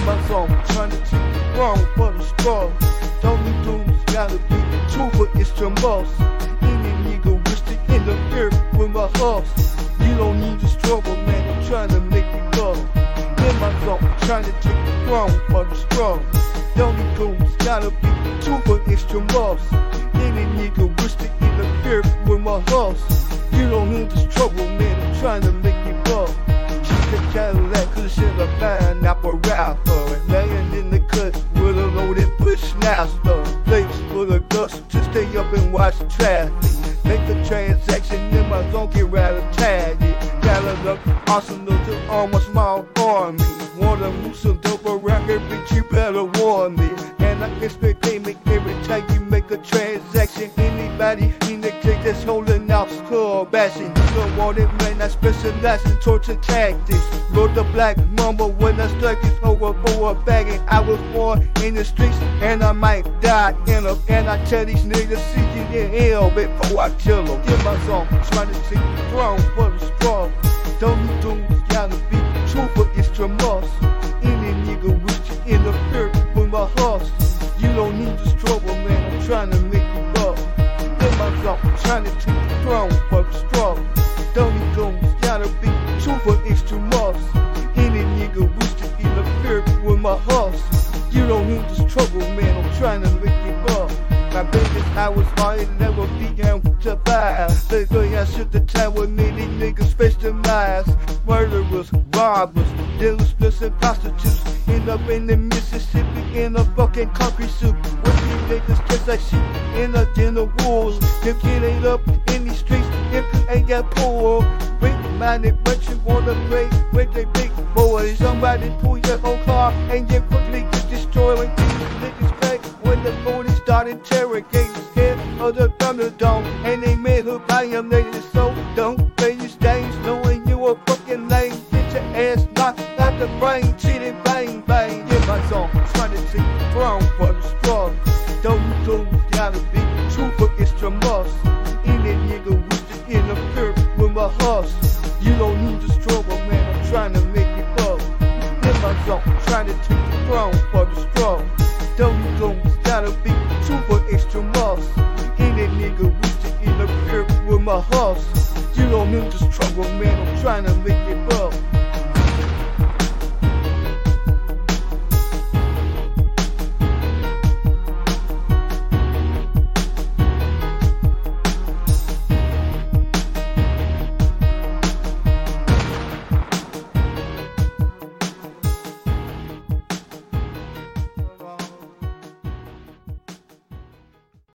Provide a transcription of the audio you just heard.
In my song, trying to take it wrong for the straw. Don't you doom's gotta be true, but it's your boss. Wish to interfere with my horse. You don't need to struggle, man. I'm trying to make it go. In my song, trying to take it wrong for the straw. Don't you doom's gotta be true, but it's your boss. Wish to interfere with my horse. You don't need to struggle, man. I'm trying to make a fine apparatus. Laying in the cut with a loaded bushmaster. Place full of dust to stay up and watch traffic. Make the transaction in my zone, get right attack it. Cadillac, arsenal to arm a small army. Wanna move some dope around here, bitch, you better warn me. And I expect payment every time you make a transaction. In the case holding out skull bashing. You don't want it, man, I specialize in torture tactics. Wrote the black mamba when I struck this over for a bagging. I was born in the streets and I might die in them. And I tell these niggas, see you in hell before I kill them. Get my song, trying to take the throne for the strong. Don't you do gotta be true, for your must. Any nigga wish to interfere with my horse. You don't need this trouble, man. I'm trying to make Get trying to the throne the strong. You do gotta be true, for too much. Any nigga wish to interfere with my horse. You don't need this trouble, man. I'm trying to make you up. My business, I was hard never began to buy. I shoot the time with many niggas specialized. Murderers, robbers, dealers, splits, and prostitutes. End up in the Mississippi in a fucking concrete. With these niggas kiss like shit in a den of wolves. If you ain't up in these streets, if you ain't got poor. Weak minded, but you wanna play with the big boys. Somebody pull your whole car and you quickly get destroyed when these niggas play. When the police start interrogating head of the Thunderdome and they made her violated so don't play your stage knowing you a fucking lame. Get your ass knocked out the brain cheating bang bang. Get my song trying to take the for the strong don't you do gotta be true but it's your must. Any nigga wish to interfere with my horse. You don't need to struggle man I'm trying to make it go get my song trying to take the throne for the strong don't you my horse you don't need to struggle man I'm trying to make it up